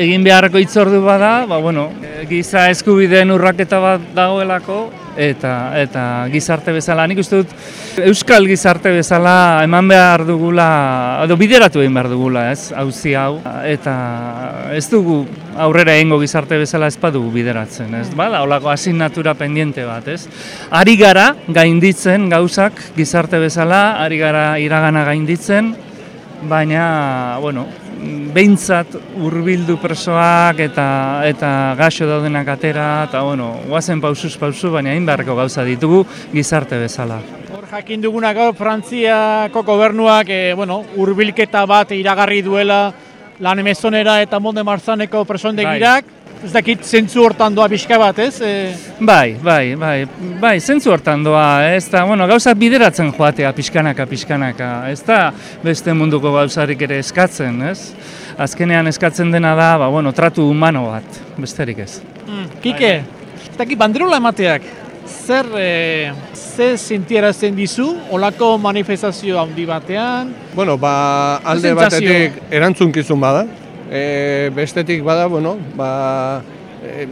Egin beharreko itzordu bada, ba, bueno, giza eskubideen urraketa bat dagoelako eta eta gizarte bezala nik uste dut euskal gizarte bezala eman behar dugula edo bideratu egin behar dugula, ez? Auzi hau eta ez dugu aurrera egingo gizarte bezala ez badugu bideratzen, ez? Bada, holako asignatura pendiente bat, ez? Ari gara gainditzen gauzak gizarte bezala, ari gara iragana gainditzen, baina, bueno, behintzat hurbildu presoak eta eta gaxo daudenak atera, eta bueno, guazen pausuz pausu, baina beharreko gauza ditugu gizarte bezala. Hor jakin dugunak gaur Frantziako gobernuak e, bueno, urbilketa bat iragarri duela lan emezonera eta molde marzaneko presondegirak. Bai. Ez dakit zentzu hortan doa pixka bat, ez? E... Bai, bai, bai, bai, zentzu hortan doa, ez da, bueno, gauzak bideratzen joatea pixkanaka, pixkanaka, ez da beste munduko gauzarik ere eskatzen, ez? Azkenean eskatzen dena da, ba, bueno, tratu humano bat, besterik ez. Mm, Kike, ez dakit banderola emateak, zer, e, ze sintierazten dizu, olako manifestazio handi batean? Bueno, ba, alde batetik erantzunkizun bada, e, bestetik bada, bueno, ba, e,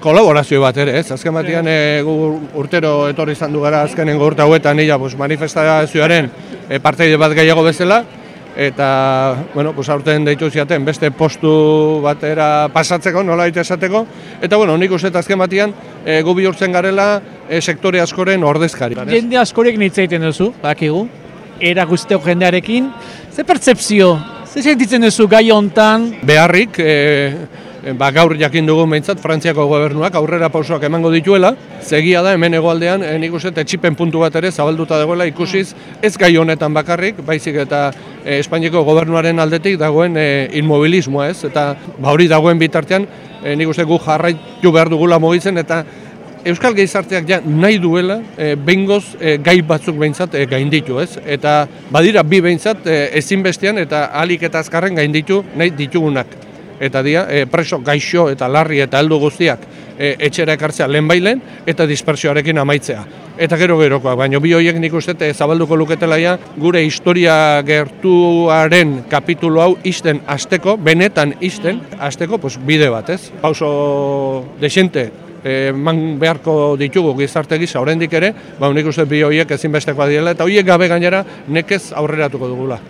kolaborazio bat ere, ez? Azken batean e, urtero etorri izan du gara azkenen urte hauetan nila pues, manifestazioaren e, parteide bat gehiago bezala, eta, bueno, pues, aurten deitu ziaten beste postu batera pasatzeko, nola baita esateko, eta, bueno, nik uste azken batean e, gu bihurtzen garela e, sektore askoren ordezkari. Jende askorek nitzaiten duzu, bakigu, erakusteko jendearekin, ze pertsepzio Zer sentitzen duzu gai hontan? Beharrik, e, ba, gaur jakin dugu behintzat, Frantziako gobernuak aurrera pausoak emango dituela, zegia da hemen egoaldean, e, nik uste, etxipen puntu bat ere zabalduta dagoela ikusiz, ez gai honetan bakarrik, baizik eta e, Espainiako gobernuaren aldetik dagoen e, inmobilismoa ez, eta ba, hori dagoen bitartean, e, nik uste gu jarraitu behar dugula mogitzen, eta Euskal Gehizarteak ja nahi duela e, behingoz e, gai batzuk behintzat e, gainditu, ez? Eta badira bi behintzat e, ezinbestean eta alik eta azkarren gainditu nahi ditugunak. Eta dia, e, preso gaixo eta larri eta heldu guztiak e, etxera ekartzea lehen eta dispersioarekin amaitzea. Eta gero gerokoa, baina bi horiek nik uste e, zabalduko luketelaia gure historia gertuaren kapitulo hau isten asteko, benetan isten, asteko pues, bide bat, ez? Pauso desente eman beharko ditugu gizarte gisa oraindik ere, ba unik uste bi horiek ezinbestekoa direla eta horiek gabe gainera nekez aurreratuko dugula.